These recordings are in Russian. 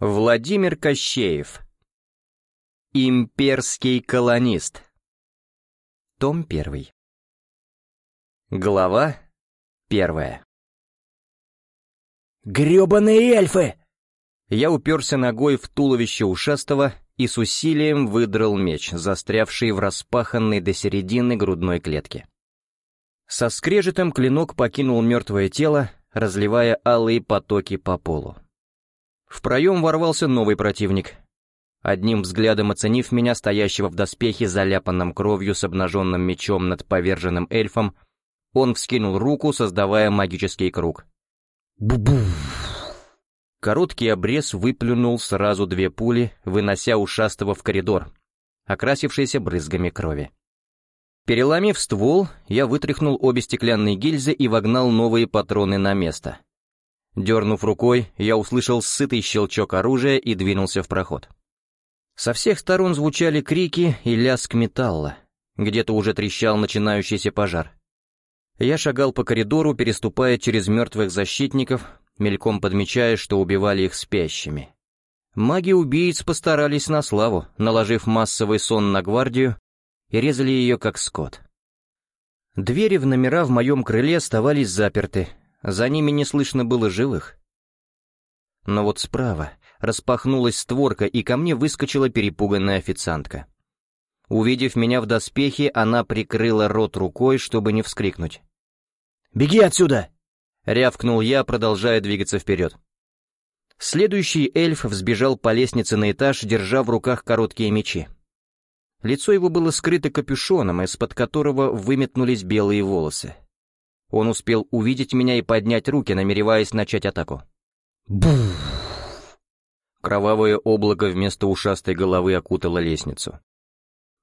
Владимир Кощеев. Имперский колонист. Том первый. Глава первая. «Гребаные эльфы!» Я уперся ногой в туловище ушастого и с усилием выдрал меч, застрявший в распаханной до середины грудной клетки. Со скрежетом клинок покинул мертвое тело, разливая алые потоки по полу. В проем ворвался новый противник. Одним взглядом оценив меня, стоящего в доспехе, заляпанном кровью с обнаженным мечом над поверженным эльфом, он вскинул руку, создавая магический круг. Бу-бу! Короткий обрез выплюнул сразу две пули, вынося ушастого в коридор, окрасившийся брызгами крови. Переломив ствол, я вытряхнул обе стеклянные гильзы и вогнал новые патроны на место. Дернув рукой, я услышал сытый щелчок оружия и двинулся в проход. Со всех сторон звучали крики и лязг металла. Где-то уже трещал начинающийся пожар. Я шагал по коридору, переступая через мертвых защитников, мельком подмечая, что убивали их спящими. Маги-убийц постарались на славу, наложив массовый сон на гвардию и резали ее как скот. Двери в номера в моем крыле оставались заперты, за ними не слышно было живых. Но вот справа распахнулась створка, и ко мне выскочила перепуганная официантка. Увидев меня в доспехе, она прикрыла рот рукой, чтобы не вскрикнуть. «Беги отсюда!» — рявкнул я, продолжая двигаться вперед. Следующий эльф взбежал по лестнице на этаж, держа в руках короткие мечи. Лицо его было скрыто капюшоном, из-под которого выметнулись белые волосы. Он успел увидеть меня и поднять руки, намереваясь начать атаку. Буф! Кровавое облако вместо ушастой головы окутало лестницу.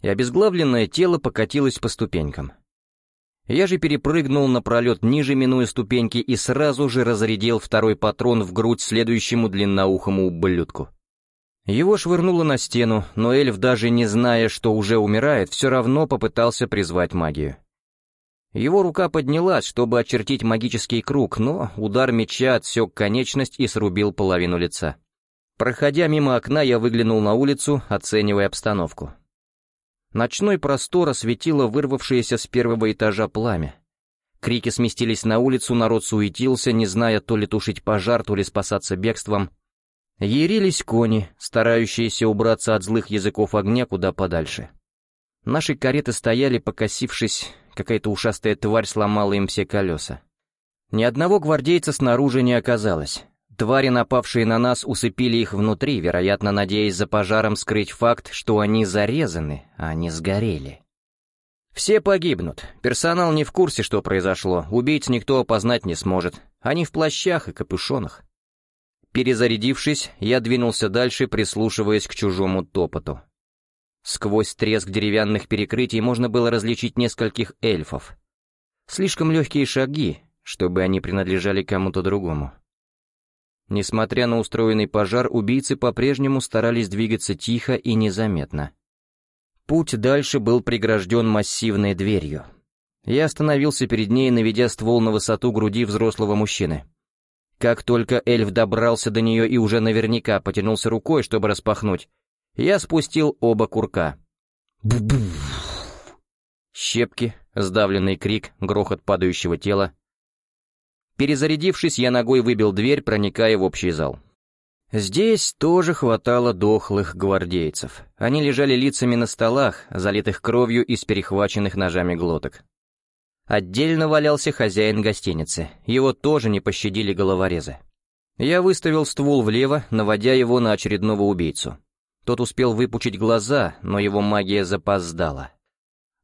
И обезглавленное тело покатилось по ступенькам. Я же перепрыгнул на пролет ниже, минуя ступеньки, и сразу же разрядил второй патрон в грудь следующему длинноухому ублюдку. Его швырнуло на стену, но эльф, даже не зная, что уже умирает, все равно попытался призвать магию. Его рука поднялась, чтобы очертить магический круг, но удар меча отсек конечность и срубил половину лица. Проходя мимо окна, я выглянул на улицу, оценивая обстановку. Ночной простор осветило вырвавшееся с первого этажа пламя. Крики сместились на улицу, народ суетился, не зная то ли тушить пожар, то ли спасаться бегством — Ярились кони, старающиеся убраться от злых языков огня куда подальше. Наши кареты стояли, покосившись, какая-то ушастая тварь сломала им все колеса. Ни одного гвардейца снаружи не оказалось. Твари, напавшие на нас, усыпили их внутри, вероятно, надеясь за пожаром скрыть факт, что они зарезаны, а не сгорели. Все погибнут. Персонал не в курсе, что произошло. Убийц никто опознать не сможет. Они в плащах и капюшонах. Перезарядившись, я двинулся дальше, прислушиваясь к чужому топоту. Сквозь треск деревянных перекрытий можно было различить нескольких эльфов. Слишком легкие шаги, чтобы они принадлежали кому-то другому. Несмотря на устроенный пожар, убийцы по-прежнему старались двигаться тихо и незаметно. Путь дальше был прегражден массивной дверью. Я остановился перед ней, наведя ствол на высоту груди взрослого мужчины. Как только эльф добрался до нее и уже наверняка потянулся рукой, чтобы распахнуть, я спустил оба курка. Щепки, сдавленный крик, грохот падающего тела. Перезарядившись, я ногой выбил дверь, проникая в общий зал. Здесь тоже хватало дохлых гвардейцев. Они лежали лицами на столах, залитых кровью из перехваченных ножами глоток. Отдельно валялся хозяин гостиницы, его тоже не пощадили головорезы. Я выставил ствол влево, наводя его на очередного убийцу. Тот успел выпучить глаза, но его магия запоздала.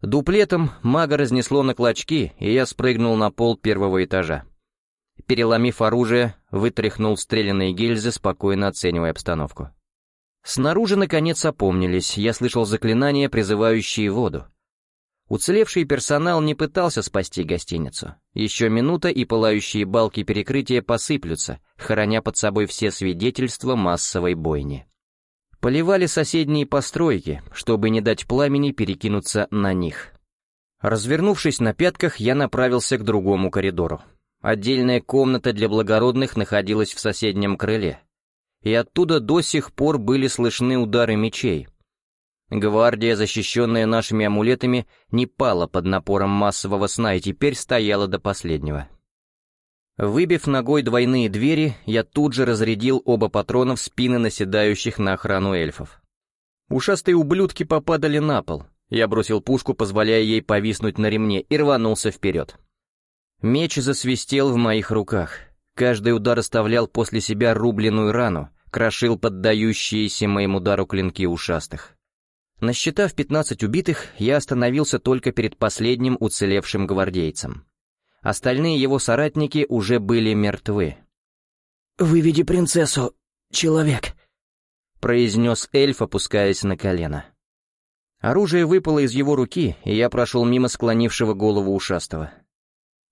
Дуплетом мага разнесло на клочки, и я спрыгнул на пол первого этажа. Переломив оружие, вытряхнул стрелянные гильзы, спокойно оценивая обстановку. Снаружи, наконец, опомнились, я слышал заклинания, призывающие воду. Уцелевший персонал не пытался спасти гостиницу. Еще минута, и пылающие балки перекрытия посыплются, хороня под собой все свидетельства массовой бойни. Поливали соседние постройки, чтобы не дать пламени перекинуться на них. Развернувшись на пятках, я направился к другому коридору. Отдельная комната для благородных находилась в соседнем крыле. и оттуда до сих пор были слышны удары мечей. Гвардия, защищенная нашими амулетами, не пала под напором массового сна и теперь стояла до последнего. Выбив ногой двойные двери, я тут же разрядил оба патрона в спины наседающих на охрану эльфов. Ушастые ублюдки попадали на пол. Я бросил пушку, позволяя ей повиснуть на ремне, и рванулся вперед. Меч засвистел в моих руках. Каждый удар оставлял после себя рубленную рану, крошил поддающиеся моему удару клинки ушастых. Насчитав 15 убитых, я остановился только перед последним уцелевшим гвардейцем. Остальные его соратники уже были мертвы. «Выведи принцессу, человек», — произнес эльф, опускаясь на колено. Оружие выпало из его руки, и я прошел мимо склонившего голову ушастого.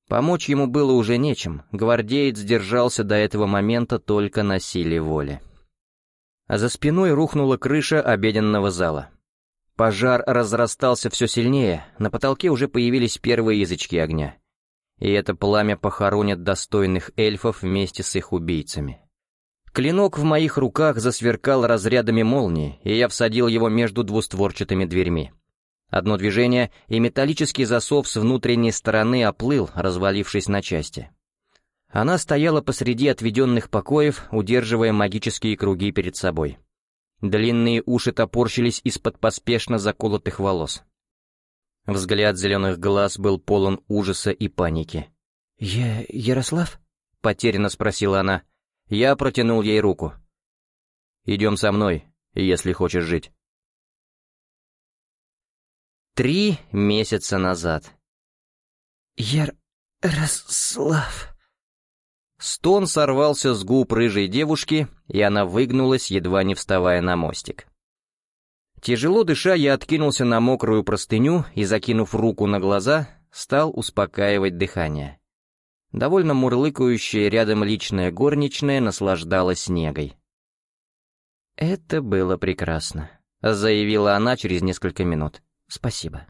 Помочь ему было уже нечем, гвардеец держался до этого момента только на силе воли. А за спиной рухнула крыша обеденного зала. Пожар разрастался все сильнее, на потолке уже появились первые язычки огня и это пламя похоронит достойных эльфов вместе с их убийцами. Клинок в моих руках засверкал разрядами молнии, и я всадил его между двустворчатыми дверьми. Одно движение, и металлический засов с внутренней стороны оплыл, развалившись на части. Она стояла посреди отведенных покоев, удерживая магические круги перед собой. Длинные уши топорщились из-под поспешно заколотых волос. Взгляд зеленых глаз был полон ужаса и паники. «Я Ярослав?» — потерянно спросила она. Я протянул ей руку. «Идем со мной, если хочешь жить». Три месяца назад. «Ярослав...» Стон сорвался с губ рыжей девушки, и она выгнулась, едва не вставая на мостик. Тяжело дыша, я откинулся на мокрую простыню и, закинув руку на глаза, стал успокаивать дыхание. Довольно мурлыкающая рядом личная горничная наслаждалась снегой. «Это было прекрасно», — заявила она через несколько минут. «Спасибо».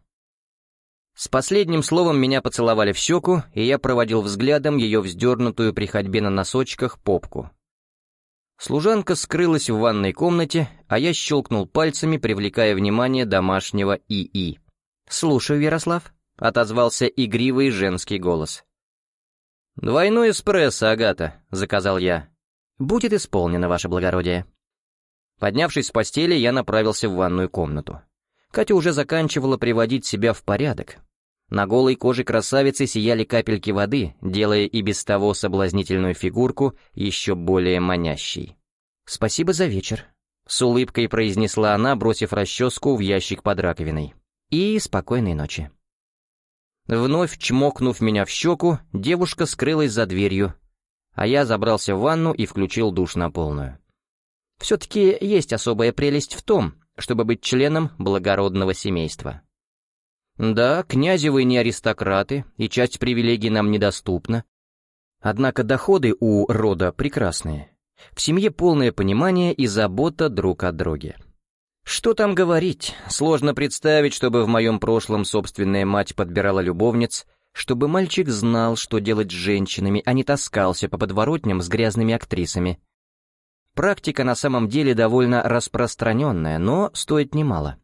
С последним словом меня поцеловали в щеку, и я проводил взглядом ее вздернутую при ходьбе на носочках попку. Служанка скрылась в ванной комнате, а я щелкнул пальцами, привлекая внимание домашнего ИИ. «Слушаю, Ярослав», — отозвался игривый женский голос. «Двойной эспрессо, Агата», — заказал я. «Будет исполнено, ваше благородие». Поднявшись с постели, я направился в ванную комнату. Катя уже заканчивала приводить себя в порядок. На голой коже красавицы сияли капельки воды, делая и без того соблазнительную фигурку еще более манящей. «Спасибо за вечер», — с улыбкой произнесла она, бросив расческу в ящик под раковиной. «И спокойной ночи». Вновь чмокнув меня в щеку, девушка скрылась за дверью, а я забрался в ванну и включил душ на полную. Все-таки есть особая прелесть в том, чтобы быть членом благородного семейства. Да, князевы не аристократы, и часть привилегий нам недоступна. Однако доходы у рода прекрасные. В семье полное понимание и забота друг о друге. Что там говорить, сложно представить, чтобы в моем прошлом собственная мать подбирала любовниц, чтобы мальчик знал, что делать с женщинами, а не таскался по подворотням с грязными актрисами. Практика на самом деле довольно распространенная, но стоит немало.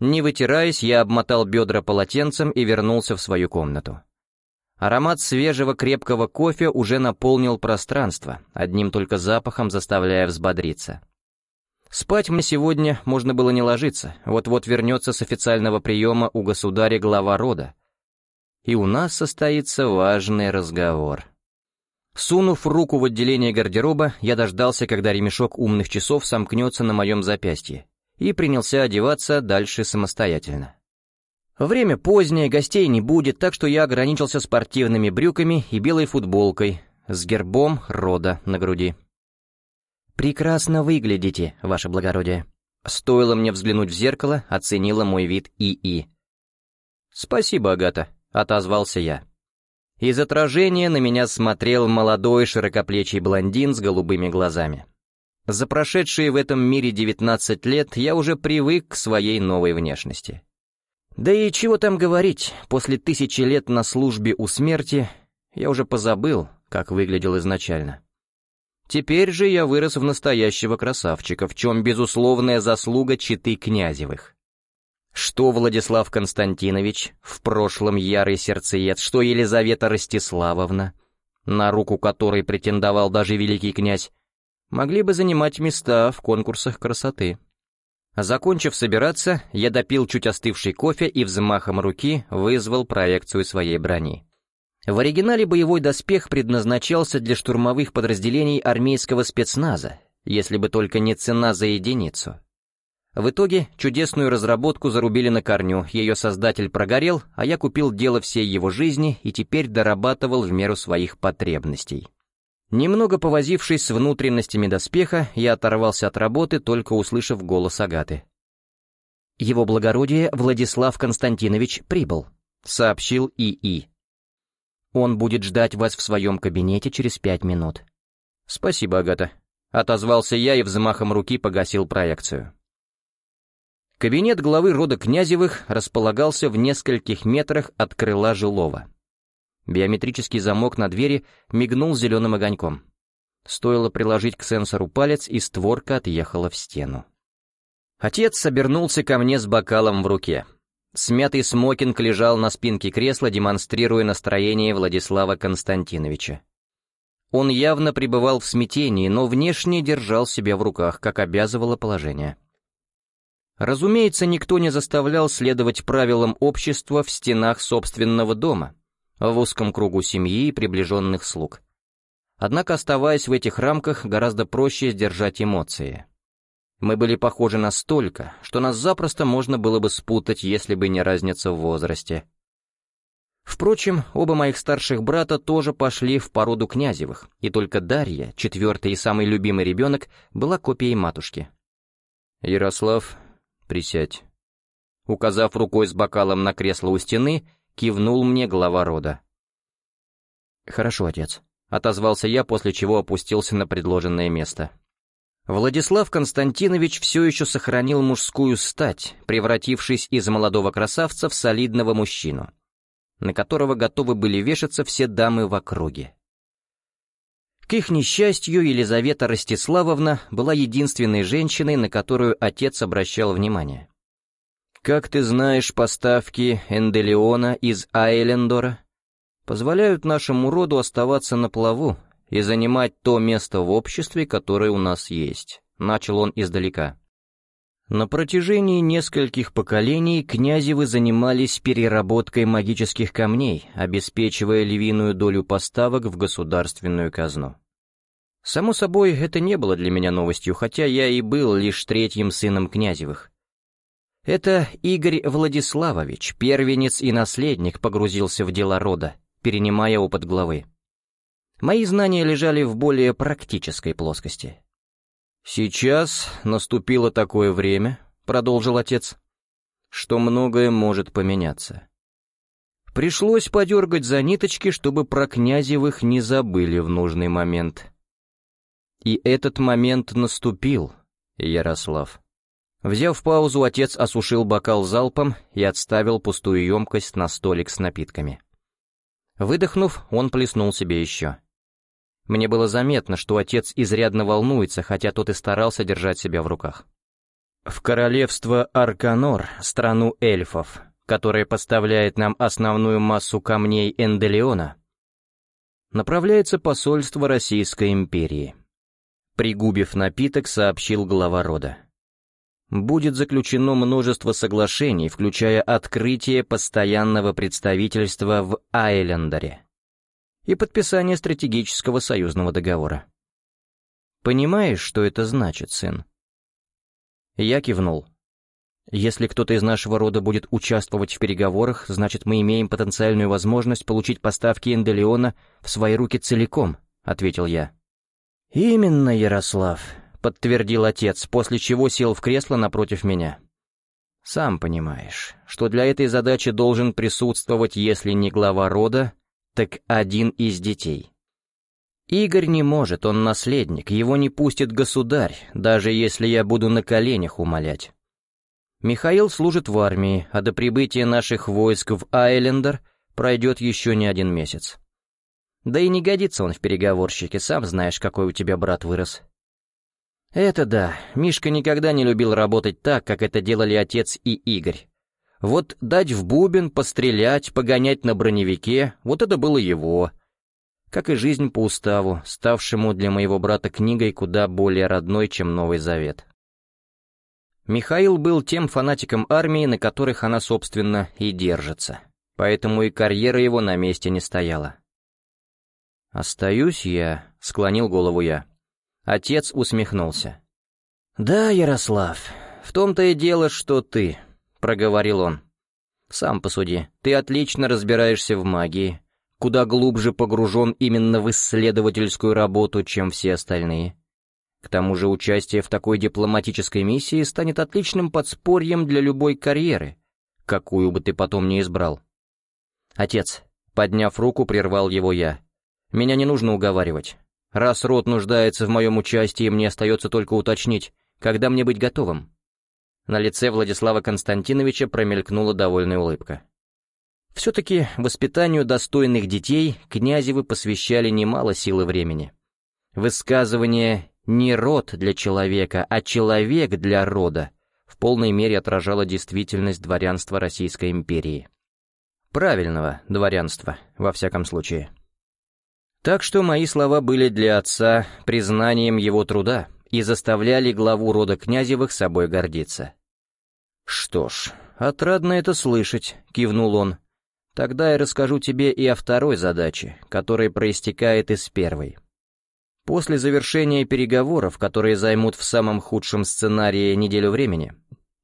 Не вытираясь, я обмотал бедра полотенцем и вернулся в свою комнату. Аромат свежего крепкого кофе уже наполнил пространство, одним только запахом заставляя взбодриться. Спать мне сегодня можно было не ложиться, вот-вот вернется с официального приема у государя глава рода. И у нас состоится важный разговор. Сунув руку в отделение гардероба, я дождался, когда ремешок умных часов сомкнется на моем запястье, и принялся одеваться дальше самостоятельно. Время позднее, гостей не будет, так что я ограничился спортивными брюками и белой футболкой с гербом рода на груди. «Прекрасно выглядите, ваше благородие». Стоило мне взглянуть в зеркало, оценила мой вид ИИ. «Спасибо, Агата», — отозвался я. Из отражения на меня смотрел молодой широкоплечий блондин с голубыми глазами. За прошедшие в этом мире 19 лет я уже привык к своей новой внешности. Да и чего там говорить, после тысячи лет на службе у смерти я уже позабыл, как выглядел изначально. Теперь же я вырос в настоящего красавчика, в чем безусловная заслуга читы Князевых. Что Владислав Константинович, в прошлом ярый сердцеед, что Елизавета Ростиславовна, на руку которой претендовал даже великий князь, могли бы занимать места в конкурсах красоты. Закончив собираться, я допил чуть остывший кофе и взмахом руки вызвал проекцию своей брони. В оригинале боевой доспех предназначался для штурмовых подразделений армейского спецназа, если бы только не цена за единицу. В итоге чудесную разработку зарубили на корню, ее создатель прогорел, а я купил дело всей его жизни и теперь дорабатывал в меру своих потребностей. Немного повозившись с внутренностями доспеха, я оторвался от работы, только услышав голос Агаты. «Его благородие Владислав Константинович прибыл», — сообщил ИИ. «Он будет ждать вас в своем кабинете через пять минут». «Спасибо, Агата», — отозвался я и взмахом руки погасил проекцию. Кабинет главы рода Князевых располагался в нескольких метрах от крыла жилого. Биометрический замок на двери мигнул зеленым огоньком. Стоило приложить к сенсору палец, и створка отъехала в стену. Отец обернулся ко мне с бокалом в руке. Смятый смокинг лежал на спинке кресла, демонстрируя настроение Владислава Константиновича. Он явно пребывал в смятении, но внешне держал себя в руках, как обязывало положение. Разумеется, никто не заставлял следовать правилам общества в стенах собственного дома, в узком кругу семьи и приближенных слуг. Однако, оставаясь в этих рамках, гораздо проще сдержать эмоции. Мы были похожи настолько, что нас запросто можно было бы спутать, если бы не разница в возрасте. Впрочем, оба моих старших брата тоже пошли в породу Князевых, и только Дарья, четвертый и самый любимый ребенок, была копией матушки. «Ярослав, присядь». Указав рукой с бокалом на кресло у стены, кивнул мне глава рода. «Хорошо, отец», — отозвался я, после чего опустился на предложенное место. Владислав Константинович все еще сохранил мужскую стать, превратившись из молодого красавца в солидного мужчину, на которого готовы были вешаться все дамы в округе. К их несчастью, Елизавета Ростиславовна была единственной женщиной, на которую отец обращал внимание. Как ты знаешь, поставки Энделеона из Айлендора позволяют нашему роду оставаться на плаву и занимать то место в обществе, которое у нас есть», — начал он издалека. На протяжении нескольких поколений князевы занимались переработкой магических камней, обеспечивая львиную долю поставок в государственную казну. Само собой, это не было для меня новостью, хотя я и был лишь третьим сыном князевых. Это Игорь Владиславович, первенец и наследник, погрузился в дела рода, перенимая опыт главы. Мои знания лежали в более практической плоскости. «Сейчас наступило такое время», — продолжил отец, — «что многое может поменяться. Пришлось подергать за ниточки, чтобы про Князевых не забыли в нужный момент. И этот момент наступил, Ярослав. Взяв паузу, отец осушил бокал залпом и отставил пустую емкость на столик с напитками. Выдохнув, он плеснул себе еще. Мне было заметно, что отец изрядно волнуется, хотя тот и старался держать себя в руках. В королевство Арканор, страну эльфов, которая поставляет нам основную массу камней Энделеона, направляется посольство Российской империи. Пригубив напиток, сообщил глава рода будет заключено множество соглашений, включая открытие постоянного представительства в Айлендере и подписание стратегического союзного договора. Понимаешь, что это значит, сын? Я кивнул. Если кто-то из нашего рода будет участвовать в переговорах, значит, мы имеем потенциальную возможность получить поставки Энделеона в свои руки целиком, ответил я. Именно, Ярослав. — подтвердил отец, после чего сел в кресло напротив меня. «Сам понимаешь, что для этой задачи должен присутствовать, если не глава рода, так один из детей. Игорь не может, он наследник, его не пустит государь, даже если я буду на коленях умолять. Михаил служит в армии, а до прибытия наших войск в Айлендер пройдет еще не один месяц. Да и не годится он в переговорщике, сам знаешь, какой у тебя брат вырос. Это да, Мишка никогда не любил работать так, как это делали отец и Игорь. Вот дать в бубен, пострелять, погонять на броневике — вот это было его. Как и жизнь по уставу, ставшему для моего брата книгой куда более родной, чем Новый Завет. Михаил был тем фанатиком армии, на которых она, собственно, и держится. Поэтому и карьера его на месте не стояла. «Остаюсь я», — склонил голову я. Отец усмехнулся. «Да, Ярослав, в том-то и дело, что ты», — проговорил он. «Сам посуди, ты отлично разбираешься в магии, куда глубже погружен именно в исследовательскую работу, чем все остальные. К тому же участие в такой дипломатической миссии станет отличным подспорьем для любой карьеры, какую бы ты потом ни избрал. Отец, подняв руку, прервал его я. Меня не нужно уговаривать. Раз род нуждается в моем участии, мне остается только уточнить, когда мне быть готовым. На лице Владислава Константиновича промелькнула довольная улыбка. Все-таки воспитанию достойных детей Князевы посвящали немало сил и времени. Высказывание не род для человека, а человек для рода в полной мере отражало действительность дворянства Российской империи. Правильного дворянства, во всяком случае. Так что мои слова были для отца признанием его труда и заставляли главу рода Князевых собой гордиться. «Что ж, отрадно это слышать», — кивнул он. «Тогда я расскажу тебе и о второй задаче, которая проистекает из первой». После завершения переговоров, которые займут в самом худшем сценарии неделю времени,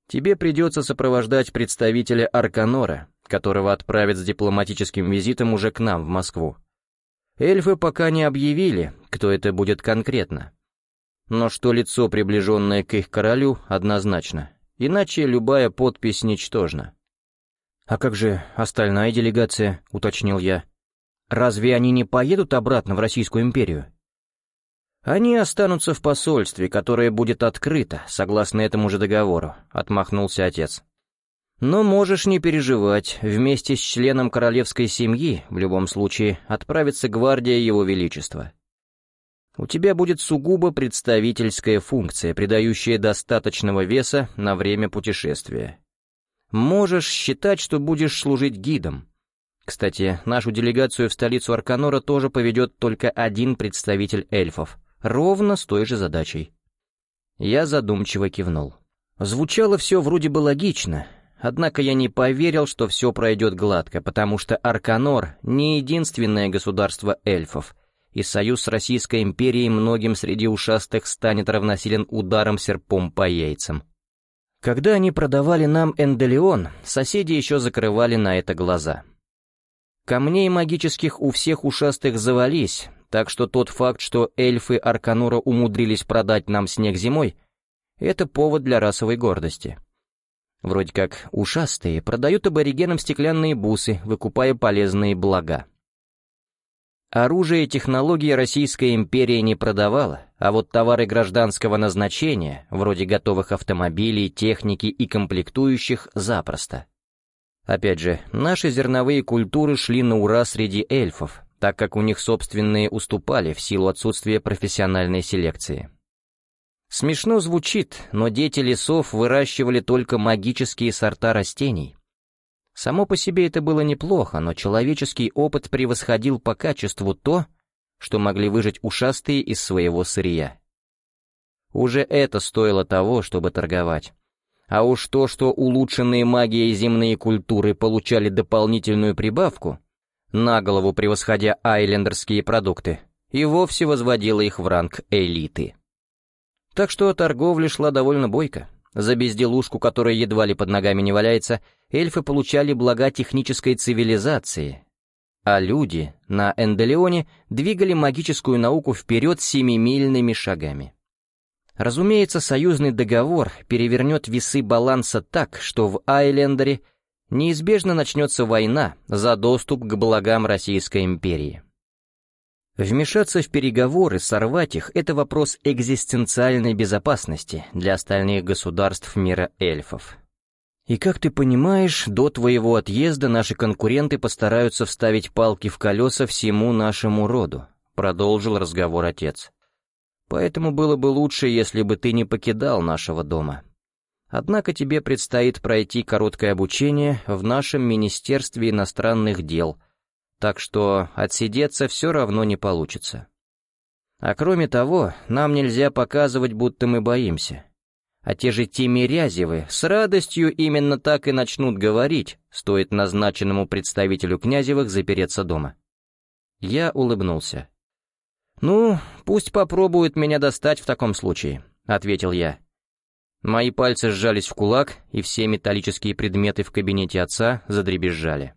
тебе придется сопровождать представителя Арканора, которого отправят с дипломатическим визитом уже к нам в Москву. Эльфы пока не объявили, кто это будет конкретно. Но что лицо, приближенное к их королю, однозначно. Иначе любая подпись ничтожна. «А как же остальная делегация?» — уточнил я. «Разве они не поедут обратно в Российскую империю?» «Они останутся в посольстве, которое будет открыто, согласно этому же договору», — отмахнулся отец. «Но можешь не переживать, вместе с членом королевской семьи, в любом случае, отправится гвардия Его Величества. У тебя будет сугубо представительская функция, придающая достаточного веса на время путешествия. Можешь считать, что будешь служить гидом. Кстати, нашу делегацию в столицу Арканора тоже поведет только один представитель эльфов — Ровно с той же задачей. Я задумчиво кивнул. Звучало все вроде бы логично, однако я не поверил, что все пройдет гладко, потому что Арканор — не единственное государство эльфов, и союз с Российской империей многим среди ушастых станет равносилен ударом серпом по яйцам. Когда они продавали нам Энделеон, соседи еще закрывали на это глаза. Камней магических у всех ушастых завались, так что тот факт, что эльфы Арканура умудрились продать нам снег зимой, это повод для расовой гордости. Вроде как ушастые продают аборигенам стеклянные бусы, выкупая полезные блага. Оружие и технологии Российская империя не продавала, а вот товары гражданского назначения, вроде готовых автомобилей, техники и комплектующих, запросто. Опять же, наши зерновые культуры шли на ура среди эльфов, так как у них собственные уступали в силу отсутствия профессиональной селекции. Смешно звучит, но дети лесов выращивали только магические сорта растений. Само по себе это было неплохо, но человеческий опыт превосходил по качеству то, что могли выжить ушастые из своего сырья. Уже это стоило того, чтобы торговать. А уж то, что улучшенные магией земные культуры получали дополнительную прибавку, на голову превосходя айлендерские продукты, и вовсе возводила их в ранг элиты. Так что торговля шла довольно бойко. За безделушку, которая едва ли под ногами не валяется, эльфы получали блага технической цивилизации, а люди на Энделеоне двигали магическую науку вперед семимильными шагами. Разумеется, союзный договор перевернет весы баланса так, что в Айлендере – неизбежно начнется война за доступ к благам Российской империи. Вмешаться в переговоры, сорвать их — это вопрос экзистенциальной безопасности для остальных государств мира эльфов. И как ты понимаешь, до твоего отъезда наши конкуренты постараются вставить палки в колеса всему нашему роду, продолжил разговор отец. Поэтому было бы лучше, если бы ты не покидал нашего дома. Однако тебе предстоит пройти короткое обучение в нашем Министерстве иностранных дел, так что отсидеться все равно не получится. А кроме того, нам нельзя показывать, будто мы боимся. А те же Тимирязевы с радостью именно так и начнут говорить, стоит назначенному представителю Князевых запереться дома. Я улыбнулся. «Ну, пусть попробуют меня достать в таком случае», — ответил я. Мои пальцы сжались в кулак, и все металлические предметы в кабинете отца задребезжали.